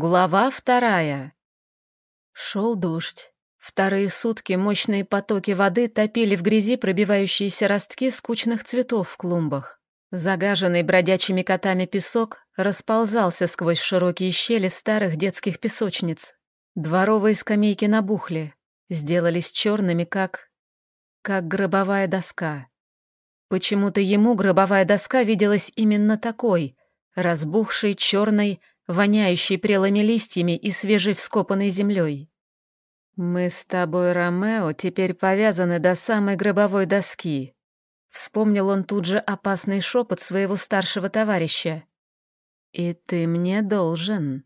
Глава вторая. Шел дождь. Вторые сутки мощные потоки воды топили в грязи пробивающиеся ростки скучных цветов в клумбах. Загаженный бродячими котами песок расползался сквозь широкие щели старых детских песочниц. Дворовые скамейки набухли, сделались черными, как... как гробовая доска. Почему-то ему гробовая доска виделась именно такой, разбухшей, черной, воняющей прелыми листьями и свежей вскопанной землей. «Мы с тобой, Ромео, теперь повязаны до самой гробовой доски», Вспомнил он тут же опасный шепот своего старшего товарища. «И ты мне должен».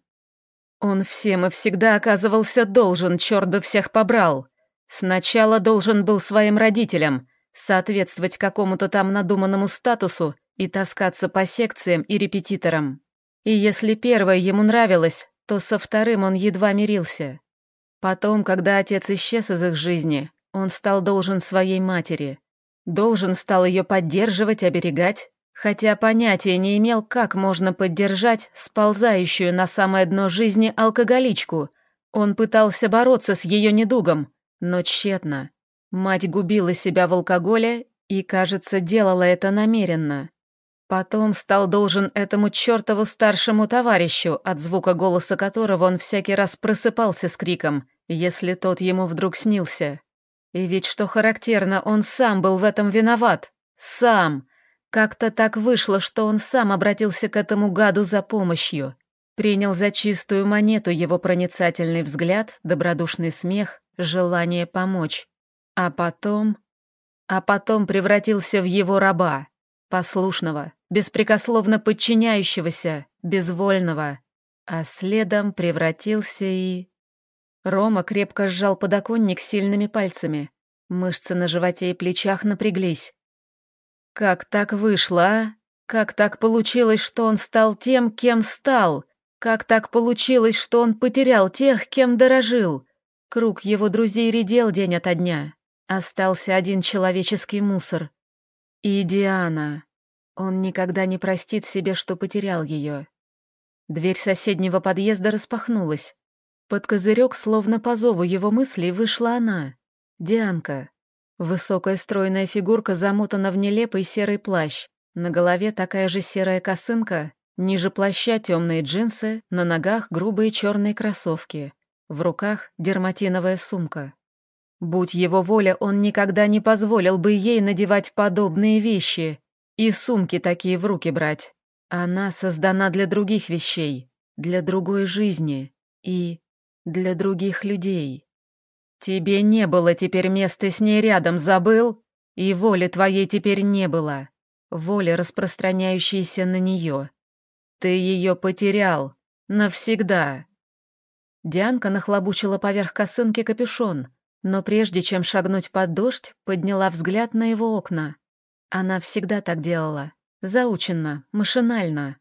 Он всем и всегда оказывался должен, черт бы всех побрал. Сначала должен был своим родителям, соответствовать какому-то там надуманному статусу и таскаться по секциям и репетиторам. И если первое ему нравилось, то со вторым он едва мирился. Потом, когда отец исчез из их жизни, он стал должен своей матери. Должен стал ее поддерживать, оберегать, хотя понятия не имел, как можно поддержать сползающую на самое дно жизни алкоголичку. Он пытался бороться с ее недугом, но тщетно. Мать губила себя в алкоголе и, кажется, делала это намеренно. Потом стал должен этому чертову старшему товарищу, от звука голоса которого он всякий раз просыпался с криком, если тот ему вдруг снился. И ведь, что характерно, он сам был в этом виноват. Сам. Как-то так вышло, что он сам обратился к этому гаду за помощью. Принял за чистую монету его проницательный взгляд, добродушный смех, желание помочь. А потом... А потом превратился в его раба послушного, беспрекословно подчиняющегося, безвольного, а следом превратился и... Рома крепко сжал подоконник сильными пальцами. Мышцы на животе и плечах напряглись. Как так вышло, а? Как так получилось, что он стал тем, кем стал? Как так получилось, что он потерял тех, кем дорожил? Круг его друзей редел день ото дня. Остался один человеческий мусор. И Диана. Он никогда не простит себе, что потерял ее. Дверь соседнего подъезда распахнулась. Под козырек, словно по зову его мыслей, вышла она. Дианка. Высокая стройная фигурка замотана в нелепый серый плащ. На голове такая же серая косынка, ниже плаща темные джинсы, на ногах грубые черные кроссовки. В руках дерматиновая сумка. Будь его воля, он никогда не позволил бы ей надевать подобные вещи и сумки такие в руки брать. Она создана для других вещей, для другой жизни и для других людей. Тебе не было теперь места с ней рядом, забыл? И воли твоей теперь не было. Воли, распространяющейся на нее. Ты ее потерял. Навсегда. Дианка нахлобучила поверх косынки капюшон, но прежде чем шагнуть под дождь, подняла взгляд на его окна. Она всегда так делала. Заученно, машинально.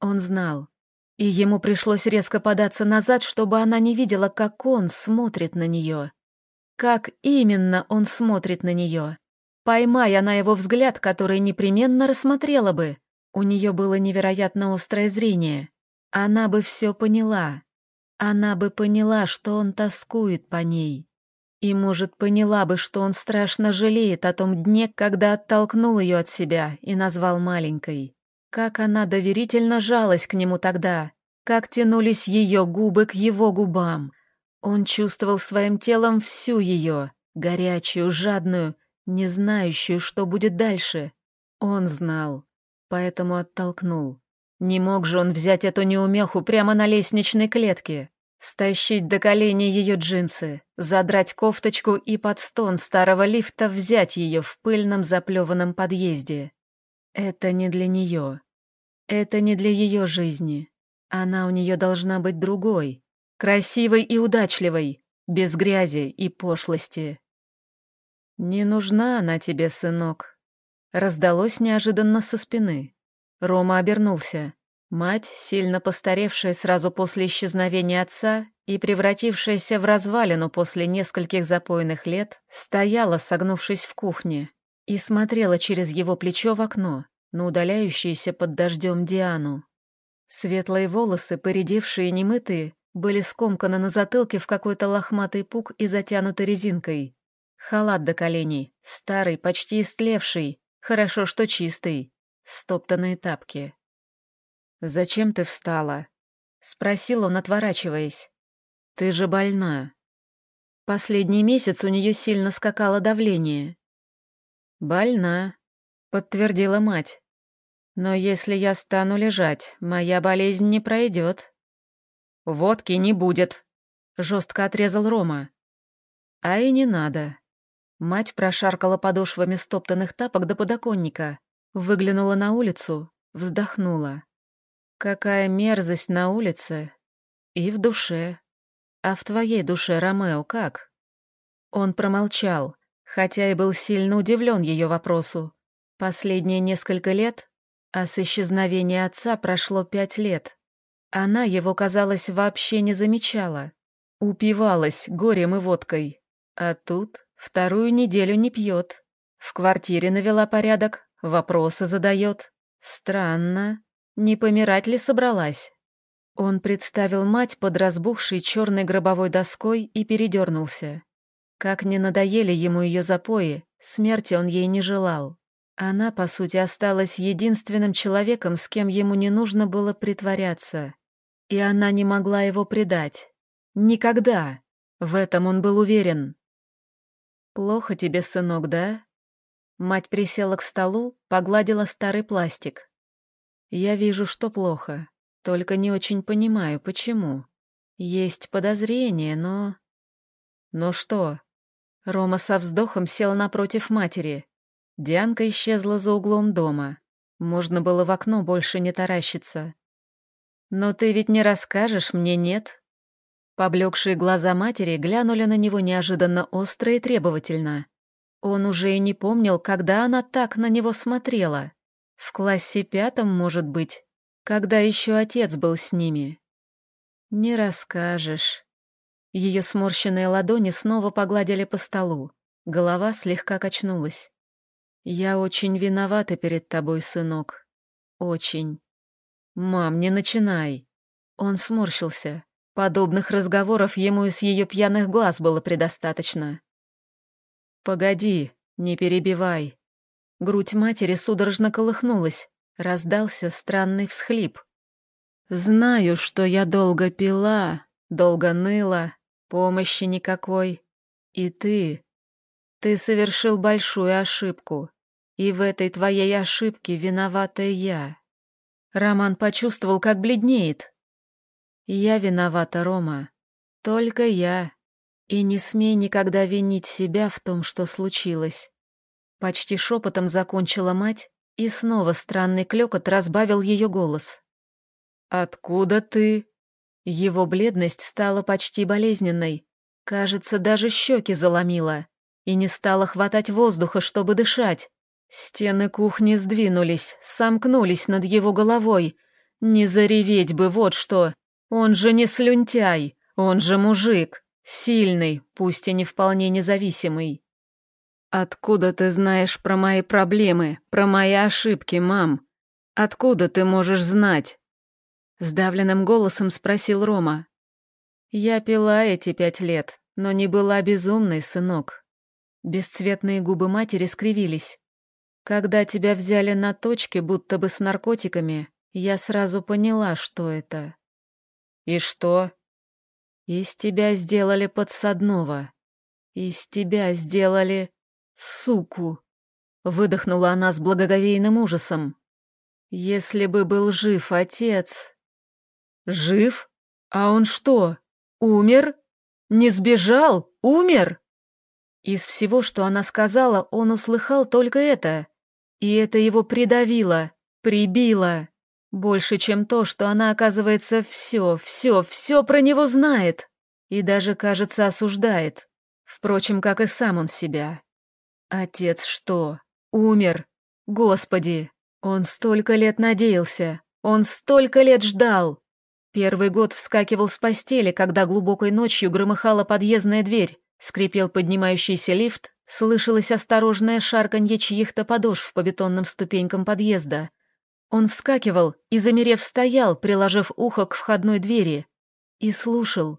Он знал. И ему пришлось резко податься назад, чтобы она не видела, как он смотрит на нее. Как именно он смотрит на нее. Поймай она его взгляд, который непременно рассмотрела бы. У нее было невероятно острое зрение. Она бы все поняла. Она бы поняла, что он тоскует по ней. И, может, поняла бы, что он страшно жалеет о том дне, когда оттолкнул ее от себя и назвал маленькой. Как она доверительно жалась к нему тогда, как тянулись ее губы к его губам. Он чувствовал своим телом всю ее, горячую, жадную, не знающую, что будет дальше. Он знал, поэтому оттолкнул. Не мог же он взять эту неумеху прямо на лестничной клетке. Стащить до коленей ее джинсы, задрать кофточку и под стон старого лифта взять ее в пыльном заплеванном подъезде. Это не для нее. Это не для ее жизни. Она у нее должна быть другой, красивой и удачливой, без грязи и пошлости. «Не нужна она тебе, сынок», — раздалось неожиданно со спины. Рома обернулся. Мать, сильно постаревшая сразу после исчезновения отца и превратившаяся в развалину после нескольких запойных лет, стояла, согнувшись в кухне, и смотрела через его плечо в окно на удаляющуюся под дождем Диану. Светлые волосы, поредевшие и немытые, были скомканы на затылке в какой-то лохматый пук и затянуты резинкой. Халат до коленей, старый, почти истлевший, хорошо, что чистый, стоптанные тапки. «Зачем ты встала?» — спросил он, отворачиваясь. «Ты же больна». Последний месяц у нее сильно скакало давление. «Больна», — подтвердила мать. «Но если я стану лежать, моя болезнь не пройдет». «Водки не будет», — жестко отрезал Рома. «А и не надо». Мать прошаркала подошвами стоптанных тапок до подоконника, выглянула на улицу, вздохнула. Какая мерзость на улице и в душе. А в твоей душе, Ромео, как? Он промолчал, хотя и был сильно удивлен ее вопросу. Последние несколько лет, а с исчезновения отца прошло пять лет. Она его, казалось, вообще не замечала. Упивалась горем и водкой. А тут вторую неделю не пьет. В квартире навела порядок, вопросы задает. Странно. Не помирать ли собралась? Он представил мать под разбухшей черной гробовой доской и передернулся. Как не надоели ему ее запои, смерти он ей не желал. Она, по сути, осталась единственным человеком, с кем ему не нужно было притворяться. И она не могла его предать. Никогда. В этом он был уверен. «Плохо тебе, сынок, да?» Мать присела к столу, погладила старый пластик. Я вижу, что плохо, только не очень понимаю, почему. Есть подозрение, но... Ну что? Рома со вздохом сел напротив матери. Дианка исчезла за углом дома. Можно было в окно больше не таращиться. «Но ты ведь не расскажешь мне, нет?» Поблекшие глаза матери глянули на него неожиданно остро и требовательно. Он уже и не помнил, когда она так на него смотрела. В классе пятом, может быть, когда еще отец был с ними. Не расскажешь. Ее сморщенные ладони снова погладили по столу. Голова слегка качнулась. «Я очень виновата перед тобой, сынок. Очень. Мам, не начинай». Он сморщился. Подобных разговоров ему из ее пьяных глаз было предостаточно. «Погоди, не перебивай. Грудь матери судорожно колыхнулась, раздался странный всхлип. «Знаю, что я долго пила, долго ныла, помощи никакой. И ты... Ты совершил большую ошибку, и в этой твоей ошибке виновата я». Роман почувствовал, как бледнеет. «Я виновата, Рома. Только я. И не смей никогда винить себя в том, что случилось. Почти шепотом закончила мать, и снова странный клёкот разбавил ее голос. «Откуда ты?» Его бледность стала почти болезненной. Кажется, даже щеки заломила. И не стало хватать воздуха, чтобы дышать. Стены кухни сдвинулись, сомкнулись над его головой. Не зареветь бы, вот что. Он же не слюнтяй, он же мужик. Сильный, пусть и не вполне независимый. «Откуда ты знаешь про мои проблемы, про мои ошибки, мам? Откуда ты можешь знать?» Сдавленным голосом спросил Рома. «Я пила эти пять лет, но не была безумной, сынок». Бесцветные губы матери скривились. «Когда тебя взяли на точке, будто бы с наркотиками, я сразу поняла, что это». «И что?» «Из тебя сделали подсадного. Из тебя сделали...» «Суку!» — выдохнула она с благоговейным ужасом. «Если бы был жив отец...» «Жив? А он что, умер? Не сбежал? Умер?» Из всего, что она сказала, он услыхал только это. И это его придавило, прибило. Больше, чем то, что она, оказывается, все, все, все про него знает. И даже, кажется, осуждает. Впрочем, как и сам он себя. Отец что, умер? Господи, он столько лет надеялся, он столько лет ждал. Первый год вскакивал с постели, когда глубокой ночью громыхала подъездная дверь, скрипел поднимающийся лифт, слышалось осторожное шарканье чьих-то подошв по бетонным ступенькам подъезда. Он вскакивал и, замерев, стоял, приложив ухо к входной двери. И слушал,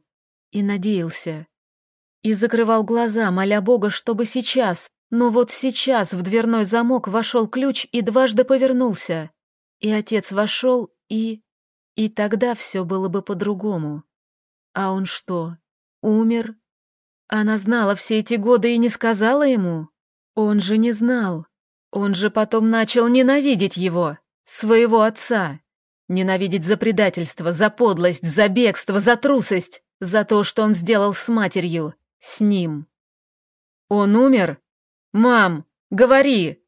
и надеялся. И закрывал глаза, моля Бога, чтобы сейчас, но вот сейчас в дверной замок вошел ключ и дважды повернулся. И отец вошел, и... И тогда все было бы по-другому. А он что, умер? Она знала все эти годы и не сказала ему? Он же не знал. Он же потом начал ненавидеть его, своего отца. Ненавидеть за предательство, за подлость, за бегство, за трусость, за то, что он сделал с матерью, с ним. Он умер? Мам, говори!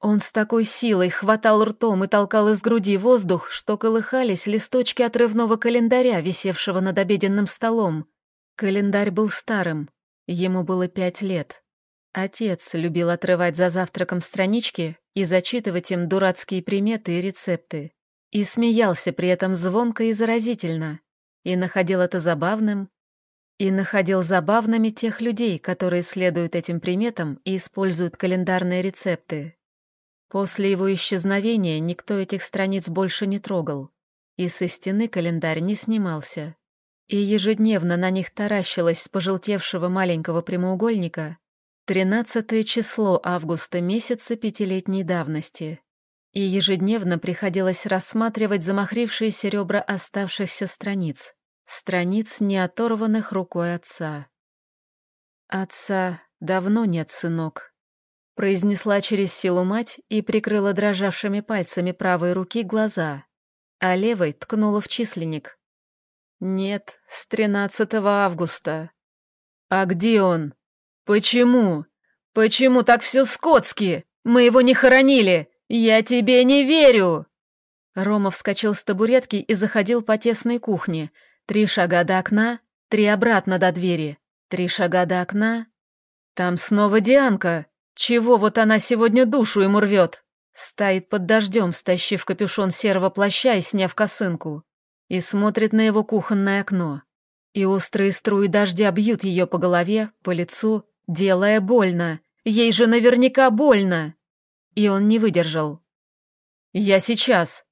Он с такой силой хватал ртом и толкал из груди воздух, что колыхались листочки отрывного календаря, висевшего над обеденным столом. Календарь был старым, ему было пять лет. Отец любил отрывать за завтраком странички и зачитывать им дурацкие приметы и рецепты. И смеялся при этом звонко и заразительно. И находил это забавным. И находил забавными тех людей, которые следуют этим приметам и используют календарные рецепты. После его исчезновения никто этих страниц больше не трогал. И со стены календарь не снимался. И ежедневно на них таращилось с пожелтевшего маленького прямоугольника Тринадцатое число августа месяца пятилетней давности. И ежедневно приходилось рассматривать замахрившиеся ребра оставшихся страниц. Страниц, не оторванных рукой отца. «Отца давно нет, сынок», — произнесла через силу мать и прикрыла дрожавшими пальцами правой руки глаза, а левой ткнула в численник. «Нет, с тринадцатого августа». «А где он?» «Почему? Почему так все скотски? Мы его не хоронили! Я тебе не верю!» Рома вскочил с табуретки и заходил по тесной кухне. Три шага до окна, три обратно до двери, три шага до окна. Там снова Дианка. Чего вот она сегодня душу ему рвет? Стоит под дождем, стащив капюшон серого плаща и сняв косынку. И смотрит на его кухонное окно. И острые струи дождя бьют ее по голове, по лицу, делая больно. Ей же наверняка больно. И он не выдержал. «Я сейчас!» —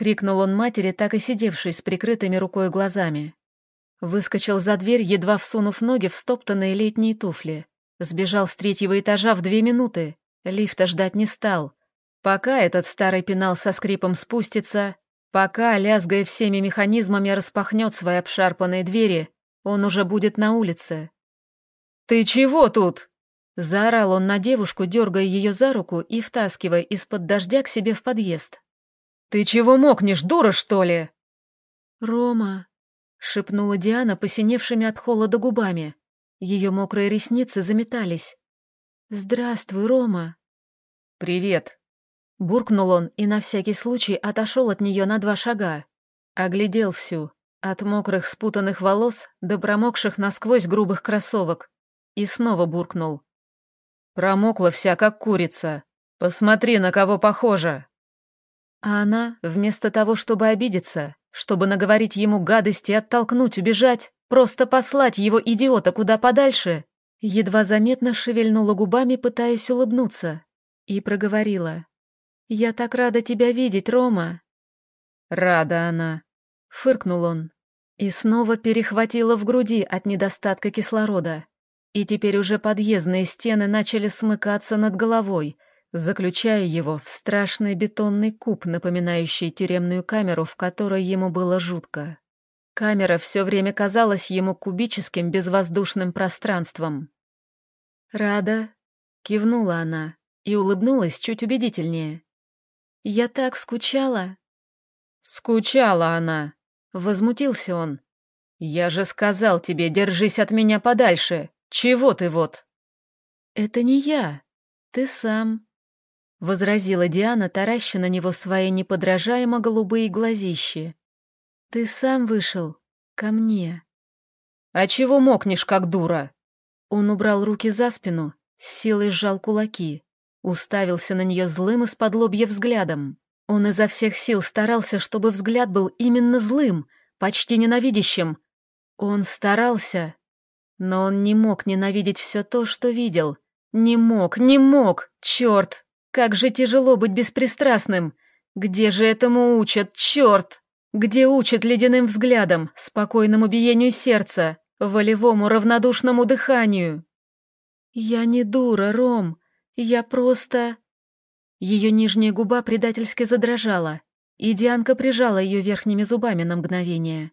крикнул он матери, так и сидевшей с прикрытыми рукой глазами. Выскочил за дверь, едва всунув ноги в стоптанные летние туфли. Сбежал с третьего этажа в две минуты. Лифта ждать не стал. Пока этот старый пенал со скрипом спустится, пока, лязгая всеми механизмами, распахнет свои обшарпанные двери, он уже будет на улице. «Ты чего тут?» Заорал он на девушку, дергая ее за руку и втаскивая из-под дождя к себе в подъезд. «Ты чего мокнешь, дура, что ли?» «Рома», — шепнула Диана, посиневшими от холода губами. Ее мокрые ресницы заметались. «Здравствуй, Рома». «Привет», — буркнул он и на всякий случай отошел от нее на два шага. Оглядел всю, от мокрых спутанных волос до промокших насквозь грубых кроссовок, и снова буркнул. «Промокла вся, как курица. Посмотри, на кого похожа!» А она, вместо того, чтобы обидеться, чтобы наговорить ему гадости, оттолкнуть, убежать, просто послать его идиота куда подальше, едва заметно шевельнула губами, пытаясь улыбнуться, и проговорила. «Я так рада тебя видеть, Рома!» «Рада она!» — фыркнул он. И снова перехватила в груди от недостатка кислорода. И теперь уже подъездные стены начали смыкаться над головой, заключая его в страшный бетонный куб, напоминающий тюремную камеру, в которой ему было жутко. Камера все время казалась ему кубическим безвоздушным пространством. «Рада?» — кивнула она и улыбнулась чуть убедительнее. «Я так скучала». «Скучала она», — возмутился он. «Я же сказал тебе, держись от меня подальше. «Чего ты вот?» «Это не я. Ты сам», — возразила Диана, тараща на него свои неподражаемо голубые глазищи. «Ты сам вышел. Ко мне». «А чего мокнешь, как дура?» Он убрал руки за спину, с силой сжал кулаки, уставился на нее злым из-под лобья взглядом. Он изо всех сил старался, чтобы взгляд был именно злым, почти ненавидящим. Он старался, но он не мог ненавидеть все то, что видел. Не мог, не мог, черт! Как же тяжело быть беспристрастным! Где же этому учат, черт? Где учат ледяным взглядом, спокойному биению сердца, волевому равнодушному дыханию? Я не дура, Ром, я просто... Ее нижняя губа предательски задрожала, и Дианка прижала ее верхними зубами на мгновение.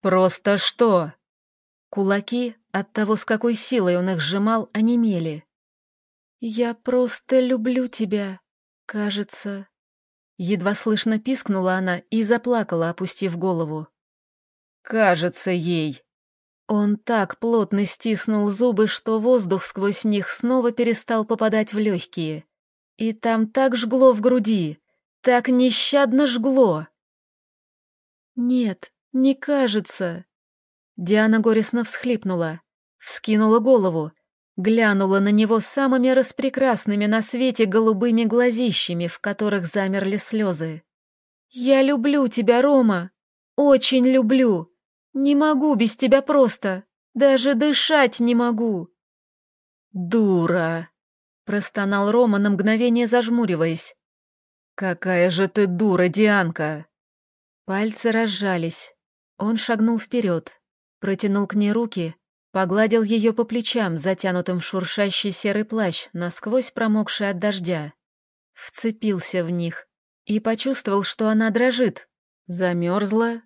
«Просто что?» Кулаки, от того, с какой силой он их сжимал, онемели. «Я просто люблю тебя, кажется». Едва слышно пискнула она и заплакала, опустив голову. «Кажется ей». Он так плотно стиснул зубы, что воздух сквозь них снова перестал попадать в легкие. И там так жгло в груди, так нещадно жгло. «Нет, не кажется», Диана горестно всхлипнула, вскинула голову, глянула на него самыми распрекрасными на свете голубыми глазищами, в которых замерли слезы. «Я люблю тебя, Рома! Очень люблю! Не могу без тебя просто! Даже дышать не могу!» «Дура!» — простонал Рома на мгновение зажмуриваясь. «Какая же ты дура, Дианка!» Пальцы разжались. Он шагнул вперед, Протянул к ней руки, погладил ее по плечам, затянутым шуршащий серый плащ, насквозь промокший от дождя. Вцепился в них и почувствовал, что она дрожит. Замерзла,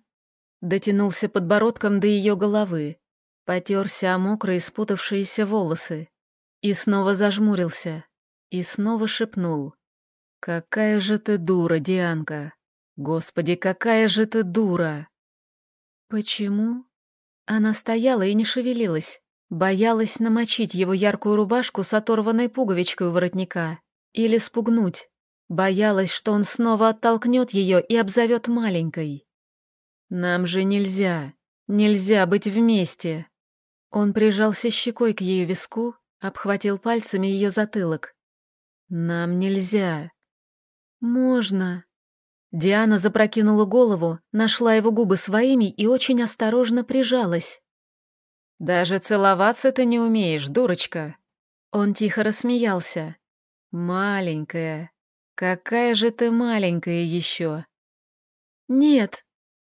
дотянулся подбородком до ее головы, потерся о мокрые спутавшиеся волосы и снова зажмурился, и снова шепнул. «Какая же ты дура, Дианка! Господи, какая же ты дура!» «Почему?» Она стояла и не шевелилась, боялась намочить его яркую рубашку с оторванной пуговичкой у воротника или спугнуть, боялась, что он снова оттолкнет ее и обзовет маленькой. «Нам же нельзя, нельзя быть вместе!» Он прижался щекой к ее виску, обхватил пальцами ее затылок. «Нам нельзя!» «Можно!» Диана запрокинула голову, нашла его губы своими и очень осторожно прижалась. «Даже целоваться ты не умеешь, дурочка!» Он тихо рассмеялся. «Маленькая, какая же ты маленькая еще!» «Нет!»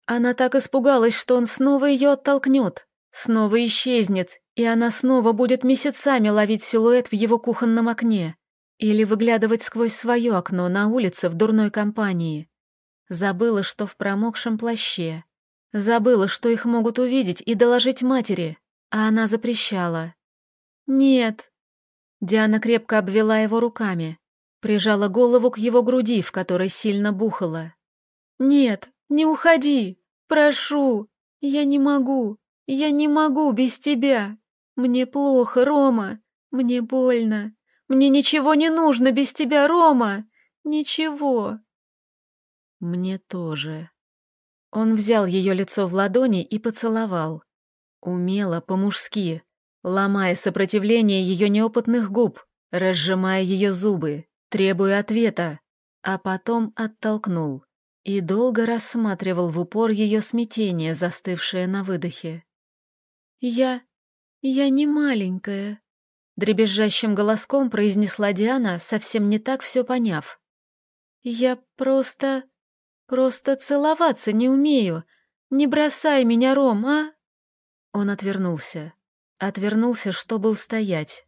Она так испугалась, что он снова ее оттолкнет, снова исчезнет, и она снова будет месяцами ловить силуэт в его кухонном окне или выглядывать сквозь свое окно на улице в дурной компании. Забыла, что в промокшем плаще. Забыла, что их могут увидеть и доложить матери, а она запрещала. «Нет». Диана крепко обвела его руками, прижала голову к его груди, в которой сильно бухала. «Нет, не уходи! Прошу! Я не могу! Я не могу без тебя! Мне плохо, Рома! Мне больно! Мне ничего не нужно без тебя, Рома! Ничего!» Мне тоже. Он взял ее лицо в ладони и поцеловал. Умело, по-мужски, ломая сопротивление ее неопытных губ, разжимая ее зубы, требуя ответа, а потом оттолкнул и долго рассматривал в упор ее смятение, застывшее на выдохе. «Я... я не маленькая», — дребезжащим голоском произнесла Диана, совсем не так все поняв. «Я просто...» Просто целоваться не умею. Не бросай меня, Ром, а?» Он отвернулся. Отвернулся, чтобы устоять.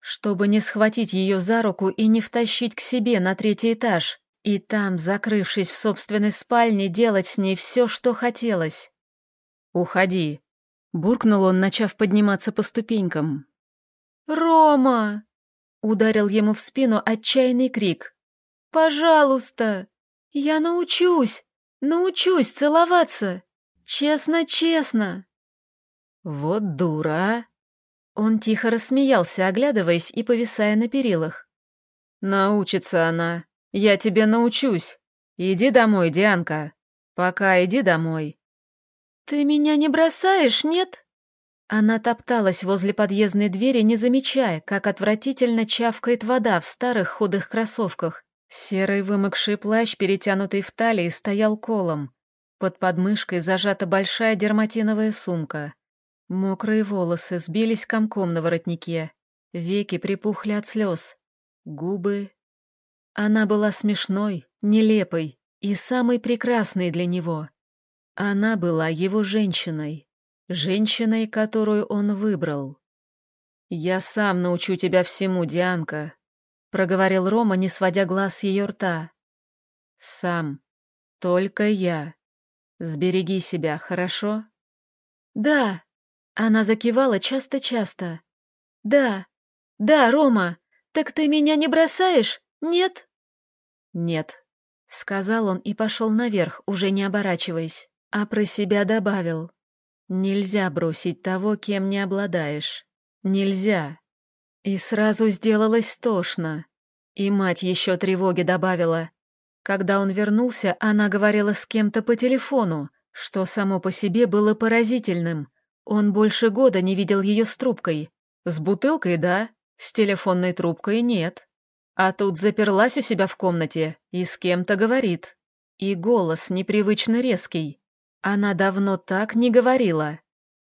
Чтобы не схватить ее за руку и не втащить к себе на третий этаж, и там, закрывшись в собственной спальне, делать с ней все, что хотелось. «Уходи», — буркнул он, начав подниматься по ступенькам. «Рома!» — ударил ему в спину отчаянный крик. «Пожалуйста!» «Я научусь! Научусь целоваться! Честно-честно!» «Вот дура!» а!» Он тихо рассмеялся, оглядываясь и повисая на перилах. «Научится она. Я тебе научусь. Иди домой, Дианка. Пока иди домой». «Ты меня не бросаешь, нет?» Она топталась возле подъездной двери, не замечая, как отвратительно чавкает вода в старых худых кроссовках. Серый вымокший плащ, перетянутый в талии, стоял колом. Под подмышкой зажата большая дерматиновая сумка. Мокрые волосы сбились комком на воротнике. Веки припухли от слез. Губы... Она была смешной, нелепой и самой прекрасной для него. Она была его женщиной, женщиной, которую он выбрал. «Я сам научу тебя всему, Дианка», — проговорил Рома, не сводя глаз с ее рта. «Сам. Только я. Сбереги себя, хорошо?» «Да», — она закивала часто-часто. «Да, да, Рома, так ты меня не бросаешь, нет?» «Нет», — сказал он и пошел наверх, уже не оборачиваясь, а про себя добавил. «Нельзя бросить того, кем не обладаешь. Нельзя». И сразу сделалось тошно. И мать еще тревоги добавила. Когда он вернулся, она говорила с кем-то по телефону, что само по себе было поразительным. Он больше года не видел ее с трубкой. С бутылкой, да, с телефонной трубкой нет. А тут заперлась у себя в комнате и с кем-то говорит. И голос непривычно резкий. Она давно так не говорила.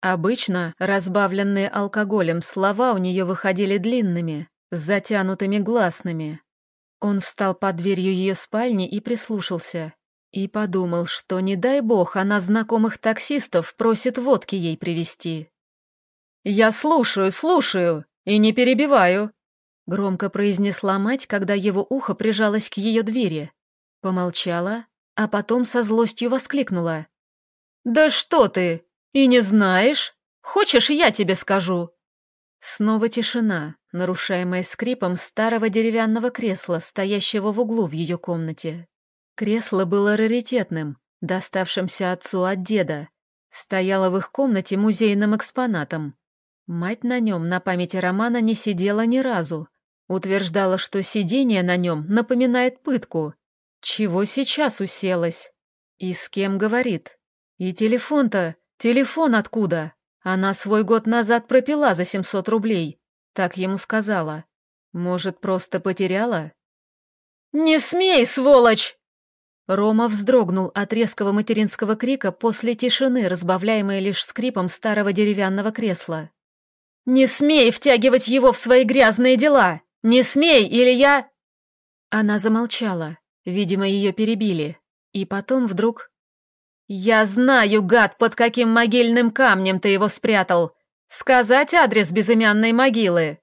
Обычно разбавленные алкоголем слова у нее выходили длинными, с затянутыми гласными. Он встал под дверью ее спальни и прислушался. И подумал, что, не дай бог, она знакомых таксистов просит водки ей привезти. «Я слушаю, слушаю и не перебиваю», — громко произнесла мать, когда его ухо прижалось к ее двери. Помолчала, а потом со злостью воскликнула. «Да что ты! И не знаешь? Хочешь, я тебе скажу?» Снова тишина, нарушаемая скрипом старого деревянного кресла, стоящего в углу в ее комнате. Кресло было раритетным, доставшимся отцу от деда. Стояло в их комнате музейным экспонатом. Мать на нем на памяти Романа не сидела ни разу. Утверждала, что сидение на нем напоминает пытку. Чего сейчас уселась? И с кем говорит? И телефон-то? Телефон откуда? Она свой год назад пропила за 700 рублей. Так ему сказала. Может, просто потеряла? «Не смей, сволочь!» Рома вздрогнул от резкого материнского крика после тишины, разбавляемой лишь скрипом старого деревянного кресла. «Не смей втягивать его в свои грязные дела! Не смей, или я...» Она замолчала, видимо, ее перебили, и потом вдруг «Я знаю, гад, под каким могильным камнем ты его спрятал! Сказать адрес безымянной могилы!»